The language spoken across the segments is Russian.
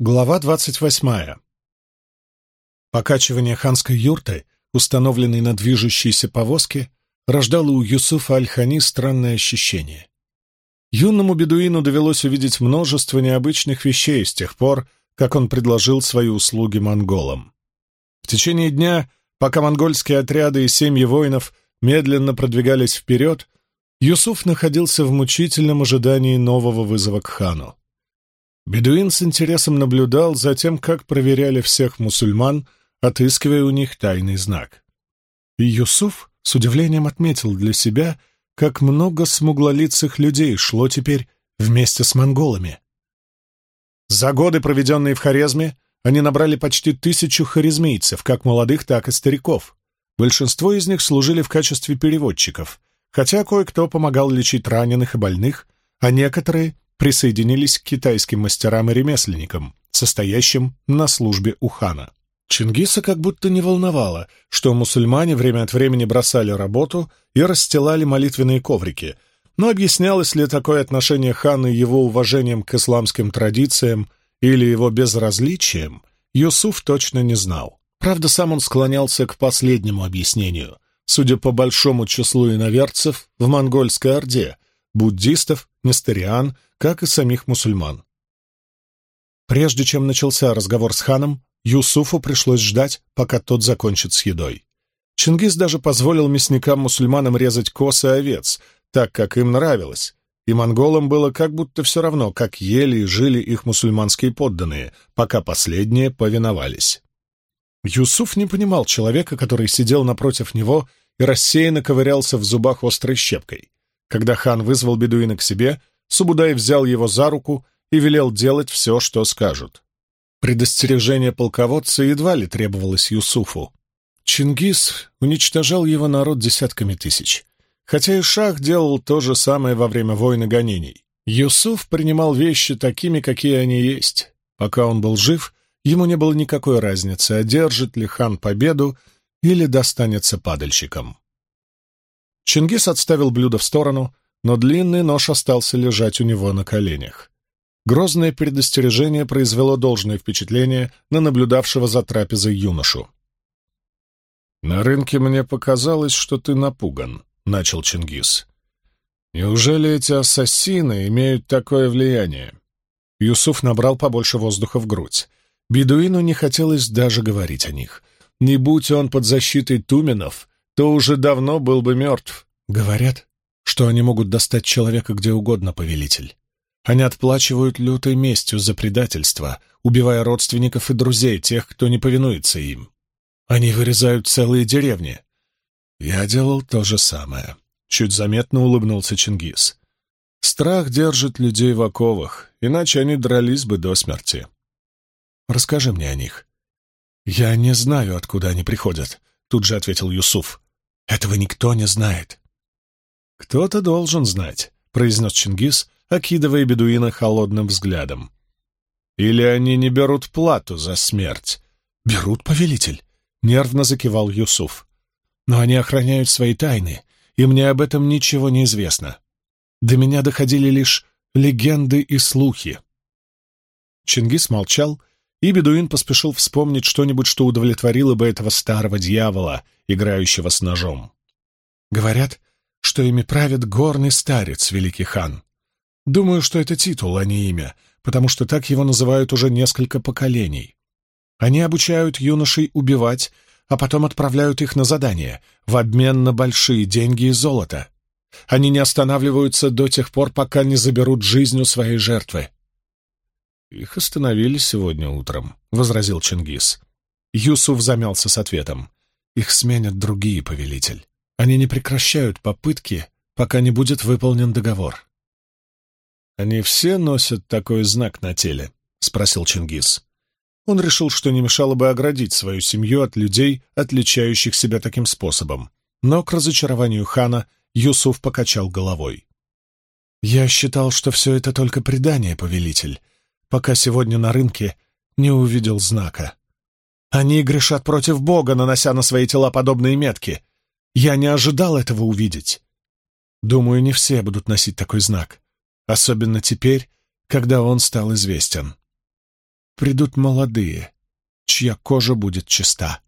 Глава 28. Покачивание ханской юрты, установленной на движущейся повозке, рождало у Юсуфа Аль-Хани странное ощущение. Юному бедуину довелось увидеть множество необычных вещей с тех пор, как он предложил свои услуги монголам. В течение дня, пока монгольские отряды и семьи воинов медленно продвигались вперед, Юсуф находился в мучительном ожидании нового вызова к хану. Бедуин с интересом наблюдал за тем, как проверяли всех мусульман, отыскивая у них тайный знак. И Юсуф с удивлением отметил для себя, как много смуглолицых людей шло теперь вместе с монголами. За годы, проведенные в Хорезме, они набрали почти тысячу хорезмийцев, как молодых, так и стариков. Большинство из них служили в качестве переводчиков, хотя кое-кто помогал лечить раненых и больных, а некоторые присоединились к китайским мастерам и ремесленникам, состоящим на службе у хана. Чингиса как будто не волновало, что мусульмане время от времени бросали работу и расстилали молитвенные коврики, но объяснялось ли такое отношение хана его уважением к исламским традициям или его безразличием, Юсуф точно не знал. Правда, сам он склонялся к последнему объяснению. Судя по большому числу иноверцев в монгольской орде, буддистов, нестериан, как и самих мусульман. Прежде чем начался разговор с ханом, Юсуфу пришлось ждать, пока тот закончит с едой. Чингис даже позволил мясникам-мусульманам резать косы овец, так как им нравилось, и монголам было как будто все равно, как ели и жили их мусульманские подданные, пока последние повиновались. Юсуф не понимал человека, который сидел напротив него и рассеянно ковырялся в зубах острой щепкой. Когда хан вызвал бедуина к себе, Субудай взял его за руку и велел делать все, что скажут. Предостережение полководца едва ли требовалось Юсуфу. Чингис уничтожал его народ десятками тысяч, хотя и Шах делал то же самое во время войн и гонений. Юсуф принимал вещи такими, какие они есть. Пока он был жив, ему не было никакой разницы, одержит ли хан победу или достанется падальщикам. Чингис отставил блюдо в сторону, но длинный нож остался лежать у него на коленях. Грозное предостережение произвело должное впечатление на наблюдавшего за трапезой юношу. «На рынке мне показалось, что ты напуган», — начал Чингис. «Неужели эти ассасины имеют такое влияние?» Юсуф набрал побольше воздуха в грудь. Бедуину не хотелось даже говорить о них. Не будь он под защитой туменов, то уже давно был бы мертв. Говорят, что они могут достать человека где угодно, повелитель. Они отплачивают лютой местью за предательство, убивая родственников и друзей тех, кто не повинуется им. Они вырезают целые деревни. Я делал то же самое. Чуть заметно улыбнулся Чингис. Страх держит людей в оковах, иначе они дрались бы до смерти. Расскажи мне о них. Я не знаю, откуда они приходят, тут же ответил Юсуф. Этого никто не знает. «Кто-то должен знать», — произнес Чингис, окидывая бедуина холодным взглядом. «Или они не берут плату за смерть?» «Берут, повелитель», — нервно закивал Юсуф. «Но они охраняют свои тайны, и мне об этом ничего не известно. До меня доходили лишь легенды и слухи». Чингис молчал, и бедуин поспешил вспомнить что-нибудь, что удовлетворило бы этого старого дьявола, играющего с ножом. «Говорят, что ими правит горный старец, великий хан. Думаю, что это титул, а не имя, потому что так его называют уже несколько поколений. Они обучают юношей убивать, а потом отправляют их на задания в обмен на большие деньги и золото. Они не останавливаются до тех пор, пока не заберут жизнь у своей жертвы. «Их остановили сегодня утром», — возразил Чингис. Юсуф замялся с ответом. «Их сменят другие, повелитель. Они не прекращают попытки, пока не будет выполнен договор. «Они все носят такой знак на теле?» — спросил Чингис. Он решил, что не мешало бы оградить свою семью от людей, отличающих себя таким способом. Но к разочарованию хана Юсуф покачал головой. «Я считал, что все это только предание, повелитель, пока сегодня на рынке не увидел знака. Они грешат против Бога, нанося на свои тела подобные метки. Я не ожидал этого увидеть. Думаю, не все будут носить такой знак, особенно теперь, когда он стал известен. Придут молодые, чья кожа будет чиста.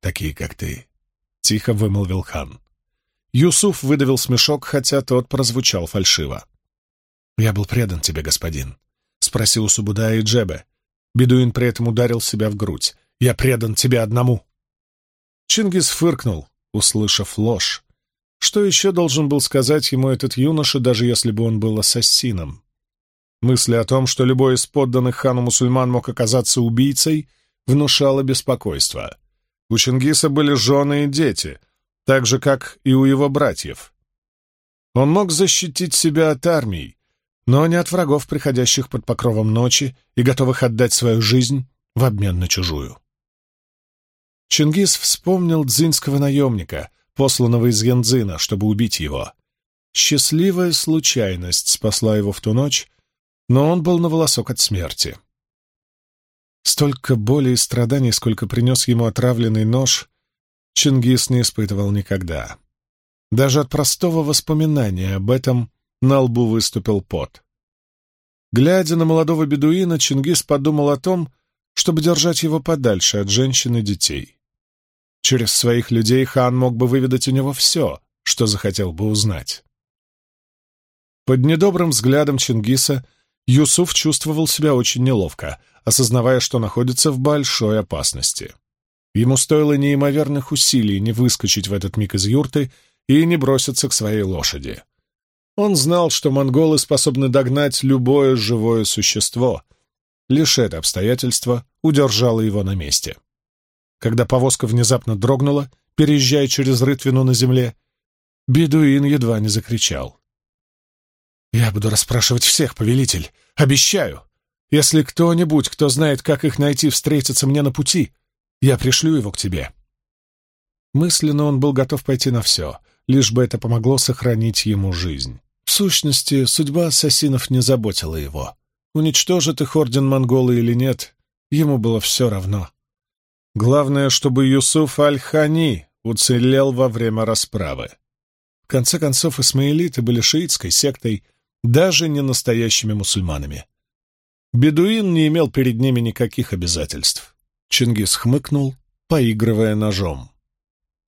«Такие, как ты», — тихо вымолвил хан. Юсуф выдавил смешок, хотя тот прозвучал фальшиво. «Я был предан тебе, господин», — спросил Субудая и Джебе. Бедуин при этом ударил себя в грудь. «Я предан тебе одному». Чингис фыркнул, услышав ложь. Что еще должен был сказать ему этот юноша, даже если бы он был ассасином? Мысли о том, что любой из подданных хану мусульман мог оказаться убийцей, внушала беспокойство. У Чингиса были жены и дети, так же, как и у его братьев. Он мог защитить себя от армий, но не от врагов, приходящих под покровом ночи и готовых отдать свою жизнь в обмен на чужую. Чингис вспомнил дзинского наемника, посланного из Янзына, чтобы убить его. Счастливая случайность спасла его в ту ночь, но он был на волосок от смерти. Столько боли и страданий, сколько принес ему отравленный нож, Чингис не испытывал никогда. Даже от простого воспоминания об этом на лбу выступил пот. Глядя на молодого бедуина, Чингис подумал о том, чтобы держать его подальше от женщин и детей. Через своих людей хан мог бы выведать у него все, что захотел бы узнать. Под недобрым взглядом Чингиса Юсуф чувствовал себя очень неловко, осознавая, что находится в большой опасности. Ему стоило неимоверных усилий не выскочить в этот миг из юрты и не броситься к своей лошади. Он знал, что монголы способны догнать любое живое существо, Лишь это обстоятельство удержало его на месте. Когда повозка внезапно дрогнула, переезжая через рытвину на земле, бедуин едва не закричал. «Я буду расспрашивать всех, повелитель, обещаю! Если кто-нибудь, кто знает, как их найти, встретится мне на пути, я пришлю его к тебе». Мысленно он был готов пойти на все, лишь бы это помогло сохранить ему жизнь. В сущности, судьба ассасинов не заботила его. Уничтожит их орден монголы или нет, ему было все равно. Главное, чтобы Юсуф Аль-Хани уцелел во время расправы. В конце концов, исмаилиты были шиитской сектой, даже не настоящими мусульманами. Бедуин не имел перед ними никаких обязательств. Чингис хмыкнул, поигрывая ножом.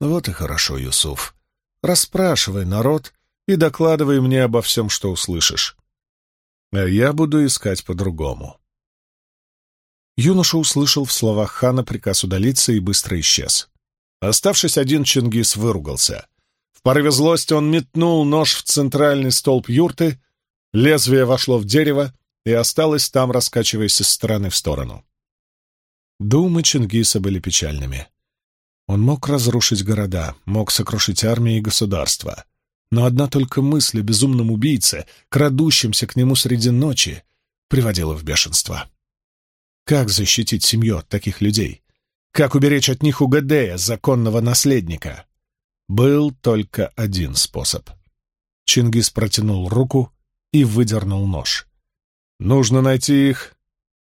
«Вот и хорошо, Юсуф. Расспрашивай народ и докладывай мне обо всем, что услышишь а я буду искать по-другому. Юноша услышал в словах хана приказ удалиться и быстро исчез. Оставшись один, Чингис выругался. В порыве злости он метнул нож в центральный столб юрты, лезвие вошло в дерево и осталось там, раскачиваясь из стороны в сторону. Думы Чингиса были печальными. Он мог разрушить города, мог сокрушить армии и государства но одна только мысль о безумном убийце, крадущемся к нему среди ночи, приводила в бешенство. Как защитить семью от таких людей? Как уберечь от них Угадея, законного наследника? Был только один способ. Чингис протянул руку и выдернул нож. «Нужно найти их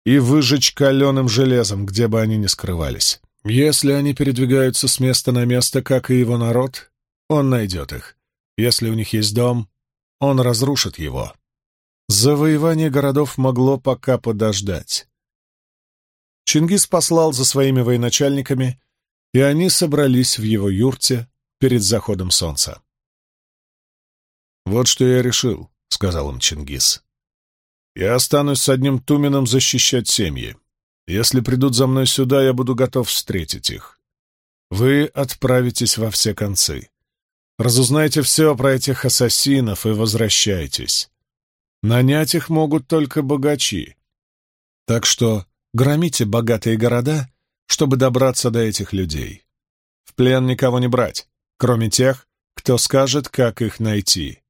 и выжечь каленым железом, где бы они ни скрывались. Если они передвигаются с места на место, как и его народ, он найдет их если у них есть дом, он разрушит его. Завоевание городов могло пока подождать. Чингис послал за своими военачальниками, и они собрались в его юрте перед заходом солнца. «Вот что я решил», — сказал им Чингис. «Я останусь с одним Тумином защищать семьи. Если придут за мной сюда, я буду готов встретить их. Вы отправитесь во все концы. Разузнайте все про этих ассасинов и возвращайтесь. Нанять их могут только богачи. Так что громите богатые города, чтобы добраться до этих людей. В плен никого не брать, кроме тех, кто скажет, как их найти.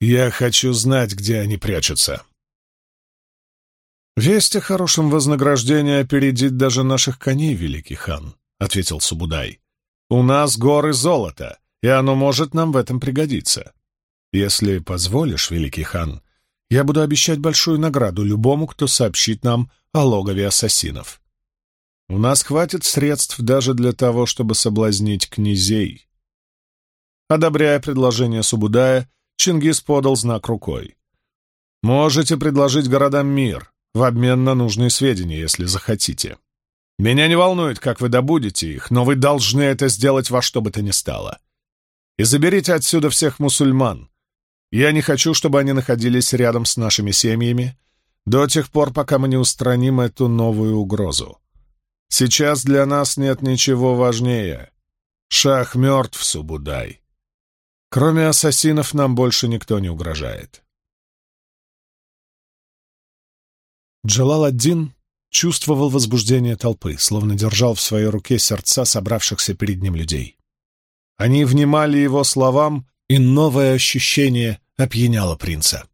Я хочу знать, где они прячутся. «Весть о хорошем вознаграждении опередит даже наших коней, великий хан», — ответил Субудай. «У нас горы золота, и оно может нам в этом пригодиться. Если позволишь, великий хан, я буду обещать большую награду любому, кто сообщит нам о логове ассасинов. У нас хватит средств даже для того, чтобы соблазнить князей. Одобряя предложение Субудая, Чингис подал знак рукой. «Можете предложить городам мир в обмен на нужные сведения, если захотите. Меня не волнует, как вы добудете их, но вы должны это сделать во что бы то ни стало и заберите отсюда всех мусульман. Я не хочу, чтобы они находились рядом с нашими семьями до тех пор, пока мы не устраним эту новую угрозу. Сейчас для нас нет ничего важнее. Шах мертв, Субудай. Кроме ассасинов нам больше никто не угрожает. Джалал-ад-Дин чувствовал возбуждение толпы, словно держал в своей руке сердца собравшихся перед ним людей. Они внимали его словам, и новое ощущение опьяняло принца.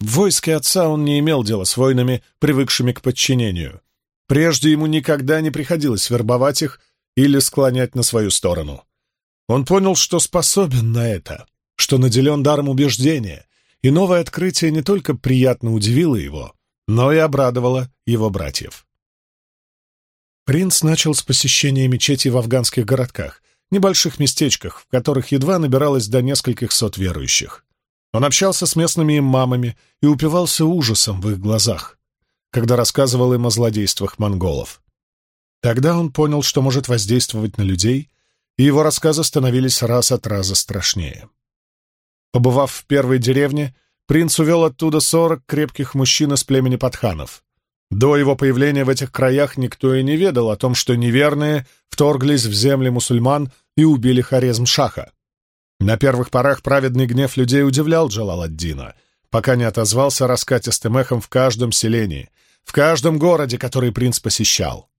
В войске отца он не имел дела с воинами, привыкшими к подчинению. Прежде ему никогда не приходилось вербовать их или склонять на свою сторону. Он понял, что способен на это, что наделен даром убеждения, и новое открытие не только приятно удивило его, но и обрадовало его братьев. Принц начал с посещения мечетей в афганских городках, небольших местечках, в которых едва набиралось до нескольких сот верующих. Он общался с местными имамами и упивался ужасом в их глазах, когда рассказывал им о злодействах монголов. Тогда он понял, что может воздействовать на людей, и его рассказы становились раз от раза страшнее. Побывав в первой деревне, принц увел оттуда сорок крепких мужчин из племени патханов. До его появления в этих краях никто и не ведал о том, что неверные вторглись в земли мусульман и убили Хорезм-Шаха. На первых порах праведный гнев людей удивлял Джалаладдина, пока не отозвался раскатистым эхом в каждом селении, в каждом городе, который принц посещал.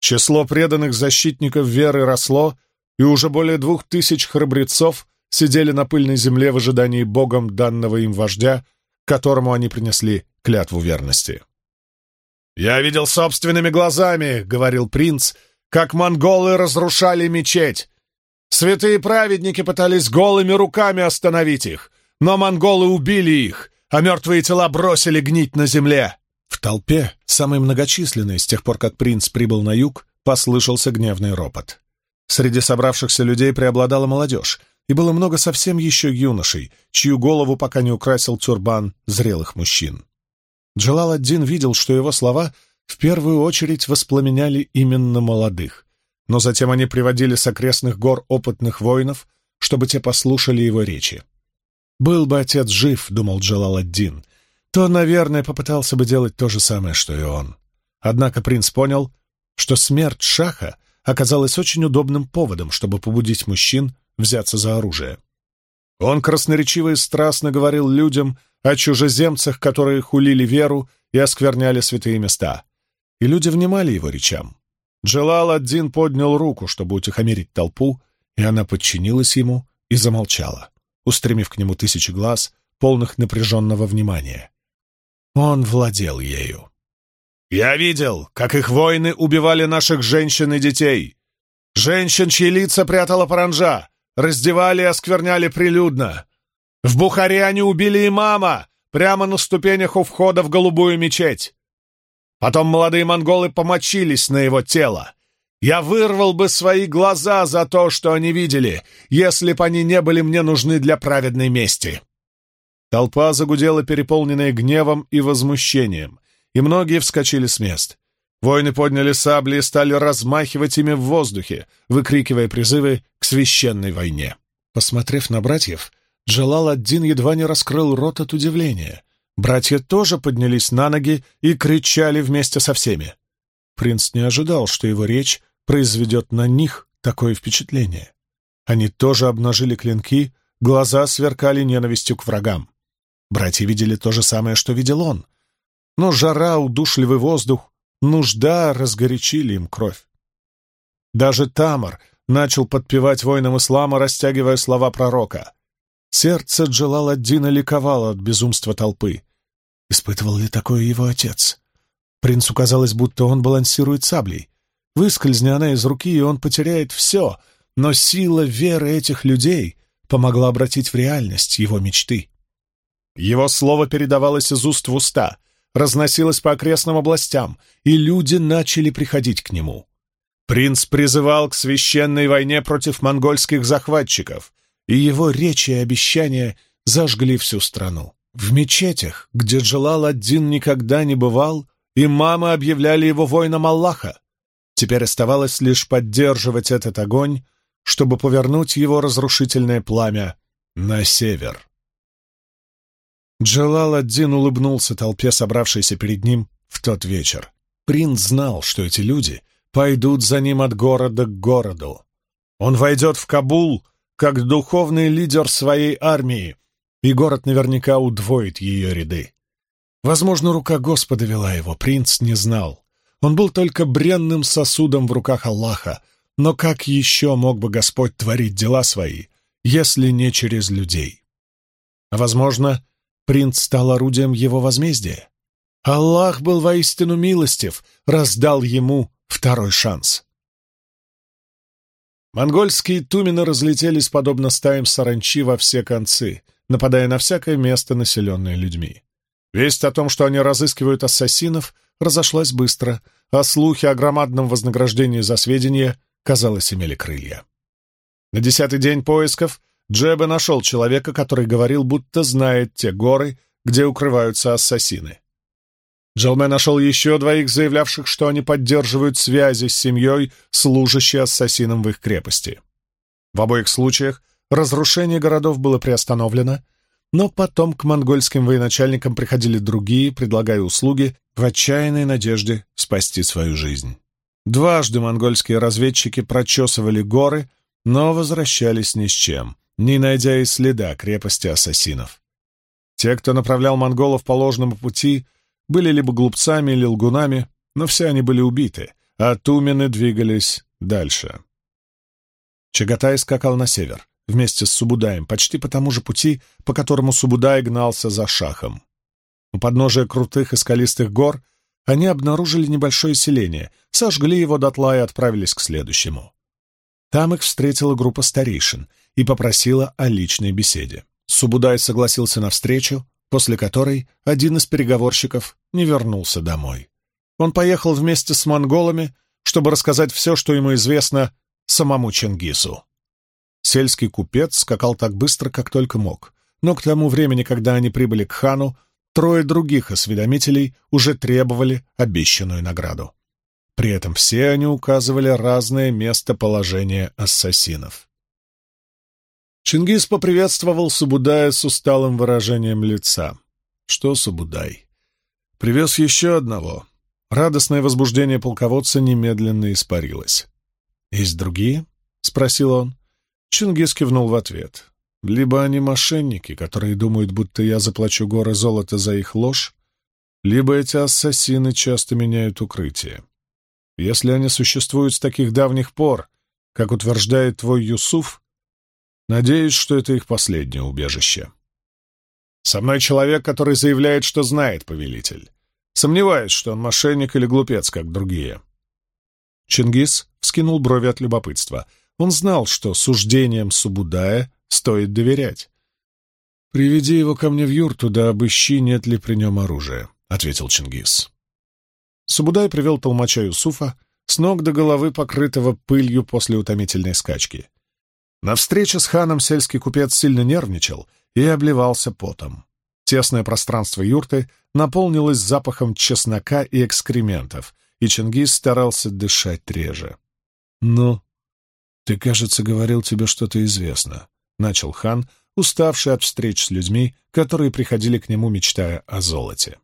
Число преданных защитников веры росло, и уже более двух тысяч храбрецов сидели на пыльной земле в ожидании богом данного им вождя, которому они принесли клятву верности. «Я видел собственными глазами», — говорил принц, — «как монголы разрушали мечеть. Святые праведники пытались голыми руками остановить их, но монголы убили их, а мертвые тела бросили гнить на земле». В толпе, самой многочисленной с тех пор, как принц прибыл на юг, послышался гневный ропот. Среди собравшихся людей преобладала молодежь, и было много совсем еще юношей, чью голову пока не украсил тюрбан зрелых мужчин. Джалал-ад-Дин видел, что его слова в первую очередь воспламеняли именно молодых, но затем они приводили с окрестных гор опытных воинов, чтобы те послушали его речи. «Был бы отец жив», — думал Джалал-ад-Дин, то, наверное, попытался бы делать то же самое, что и он. Однако принц понял, что смерть Шаха оказалась очень удобным поводом, чтобы побудить мужчин взяться за оружие. Он красноречиво и страстно говорил людям о чужеземцах, которые хулили веру и оскверняли святые места. И люди внимали его речам. Джелал один поднял руку, чтобы утихомирить толпу, и она подчинилась ему и замолчала, устремив к нему тысячи глаз, полных напряженного внимания. Он владел ею. «Я видел, как их воины убивали наших женщин и детей. Женщин, чьи лица прятала паранжа, раздевали и оскверняли прилюдно. В Бухаре они убили имама прямо на ступенях у входа в голубую мечеть. Потом молодые монголы помочились на его тело. Я вырвал бы свои глаза за то, что они видели, если бы они не были мне нужны для праведной мести. Толпа загудела, переполненная гневом и возмущением, и многие вскочили с мест. Воины подняли сабли и стали размахивать ими в воздухе, выкрикивая призывы к священной войне. Посмотрев на братьев, Джалал один едва не раскрыл рот от удивления. Братья тоже поднялись на ноги и кричали вместе со всеми. Принц не ожидал, что его речь произведет на них такое впечатление. Они тоже обнажили клинки, глаза сверкали ненавистью к врагам. Братья видели то же самое, что видел он. Но жара, удушливый воздух, Нужда разгорячили им кровь. Даже Тамар начал подпевать воинам ислама, растягивая слова пророка. Сердце Джалаладдина ликовало от безумства толпы. Испытывал ли такое его отец? Принцу казалось, будто он балансирует саблей. Выскользни она из руки, и он потеряет все, но сила веры этих людей помогла обратить в реальность его мечты. Его слово передавалось из уст в уста, разносилось по окрестным областям, и люди начали приходить к нему. Принц призывал к священной войне против монгольских захватчиков, и его речи и обещания зажгли всю страну. В мечетях, где джалал один никогда не бывал, имамы объявляли его воином Аллаха. Теперь оставалось лишь поддерживать этот огонь, чтобы повернуть его разрушительное пламя на север. Джалал один улыбнулся толпе, собравшейся перед ним в тот вечер. Принц знал, что эти люди пойдут за ним от города к городу. Он войдет в Кабул как духовный лидер своей армии, и город наверняка удвоит ее ряды. Возможно, рука Господа вела его, принц не знал. Он был только бренным сосудом в руках Аллаха, но как еще мог бы Господь творить дела свои, если не через людей? А возможно, принц стал орудием его возмездия. Аллах был воистину милостив, раздал ему второй шанс. Монгольские тумены разлетелись подобно стаям саранчи во все концы, нападая на всякое место, населенное людьми. Весть о том, что они разыскивают ассасинов, разошлась быстро, а слухи о громадном вознаграждении за сведения, казалось, имели крылья. На десятый день поисков Джеба нашел человека, который говорил, будто знает те горы, где укрываются ассасины. Джалме нашел еще двоих, заявлявших, что они поддерживают связи с семьей, служащей ассасином в их крепости. В обоих случаях разрушение городов было приостановлено, но потом к монгольским военачальникам приходили другие, предлагая услуги в отчаянной надежде спасти свою жизнь. Дважды монгольские разведчики прочесывали горы, но возвращались ни с чем — не найдя и следа крепости ассасинов. Те, кто направлял монголов по ложному пути, были либо глупцами или лгунами, но все они были убиты, а тумены двигались дальше. Чагатай скакал на север, вместе с Субудаем, почти по тому же пути, по которому Субудай гнался за шахом. У подножия крутых и скалистых гор они обнаружили небольшое селение, сожгли его дотла и отправились к следующему. Там их встретила группа старейшин, и попросила о личной беседе. Субудай согласился на встречу, после которой один из переговорщиков не вернулся домой. Он поехал вместе с монголами, чтобы рассказать все, что ему известно самому Чингису. Сельский купец скакал так быстро, как только мог, но к тому времени, когда они прибыли к хану, трое других осведомителей уже требовали обещанную награду. При этом все они указывали разное местоположение ассасинов. Чингис поприветствовал Субудая с усталым выражением лица. Что Субудай? Привез еще одного. Радостное возбуждение полководца немедленно испарилось. «Есть другие?» — спросил он. Чингис кивнул в ответ. «Либо они мошенники, которые думают, будто я заплачу горы золота за их ложь, либо эти ассасины часто меняют укрытие. Если они существуют с таких давних пор, как утверждает твой Юсуф, Надеюсь, что это их последнее убежище. Со мной человек, который заявляет, что знает повелитель. Сомневаюсь, что он мошенник или глупец, как другие. Чингис вскинул брови от любопытства. Он знал, что суждениям Субудая стоит доверять. «Приведи его ко мне в юрту, да обыщи, нет ли при нем оружия», — ответил Чингис. Субудай привел толмача Юсуфа, с ног до головы покрытого пылью после утомительной скачки. На встрече с ханом сельский купец сильно нервничал и обливался потом. Тесное пространство юрты наполнилось запахом чеснока и экскрементов, и Чингис старался дышать реже. «Ну, ты, кажется, говорил тебе что-то известно», — начал хан, уставший от встреч с людьми, которые приходили к нему, мечтая о золоте.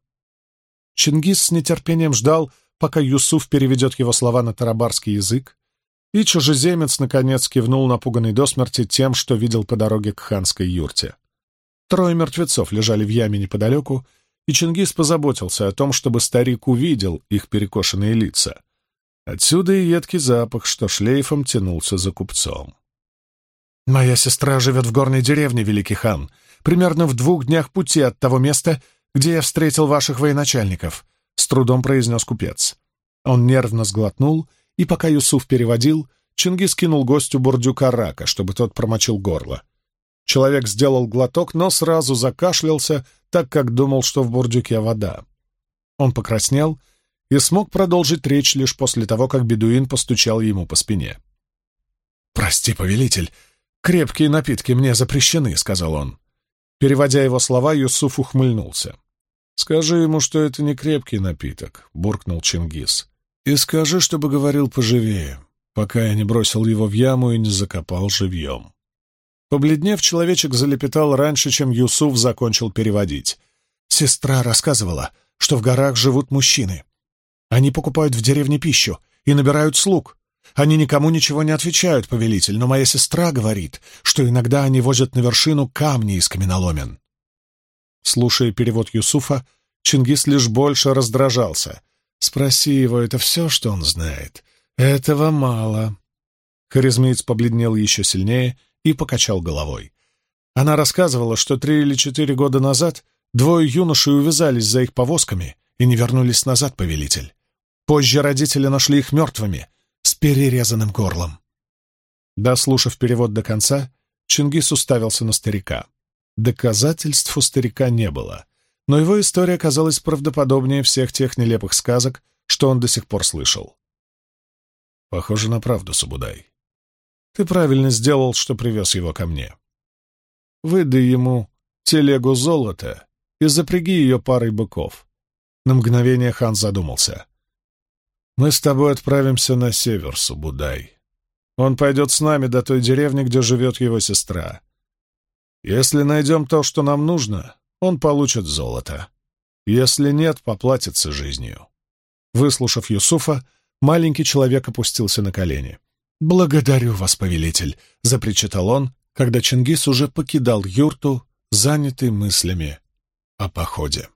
Чингис с нетерпением ждал, пока Юсуф переведет его слова на тарабарский язык, и чужеземец, наконец, кивнул напуганный до смерти тем, что видел по дороге к ханской юрте. Трое мертвецов лежали в яме неподалеку, и Чингис позаботился о том, чтобы старик увидел их перекошенные лица. Отсюда и едкий запах, что шлейфом тянулся за купцом. «Моя сестра живет в горной деревне, Великий хан, примерно в двух днях пути от того места, где я встретил ваших военачальников», — с трудом произнес купец. Он нервно сглотнул и пока Юсуф переводил, Чингис кинул гостю бурдюка рака, чтобы тот промочил горло. Человек сделал глоток, но сразу закашлялся, так как думал, что в бурдюке вода. Он покраснел и смог продолжить речь лишь после того, как бедуин постучал ему по спине. «Прости, повелитель, крепкие напитки мне запрещены», — сказал он. Переводя его слова, Юсуф ухмыльнулся. «Скажи ему, что это не крепкий напиток», — буркнул Чингис. И скажи, чтобы говорил поживее, пока я не бросил его в яму и не закопал живьем. Побледнев, человечек залепетал раньше, чем Юсуф закончил переводить. Сестра рассказывала, что в горах живут мужчины. Они покупают в деревне пищу и набирают слуг. Они никому ничего не отвечают, повелитель, но моя сестра говорит, что иногда они возят на вершину камни из каменоломен. Слушая перевод Юсуфа, Чингис лишь больше раздражался — Спроси его, это все, что он знает. Этого мало. Харизмеец побледнел еще сильнее и покачал головой. Она рассказывала, что три или четыре года назад двое юношей увязались за их повозками и не вернулись назад, повелитель. Позже родители нашли их мертвыми, с перерезанным горлом. Дослушав перевод до конца, Чингис уставился на старика. Доказательств у старика не было — но его история казалась правдоподобнее всех тех нелепых сказок, что он до сих пор слышал. Похоже на правду, Субудай. Ты правильно сделал, что привез его ко мне. Выдай ему телегу золота и запряги ее парой быков. На мгновение хан задумался. Мы с тобой отправимся на север, Субудай. Он пойдет с нами до той деревни, где живет его сестра. Если найдем то, что нам нужно, он получит золото. Если нет, поплатится жизнью. Выслушав Юсуфа, маленький человек опустился на колени. «Благодарю вас, повелитель», — запричитал он, когда Чингис уже покидал юрту, занятый мыслями о походе.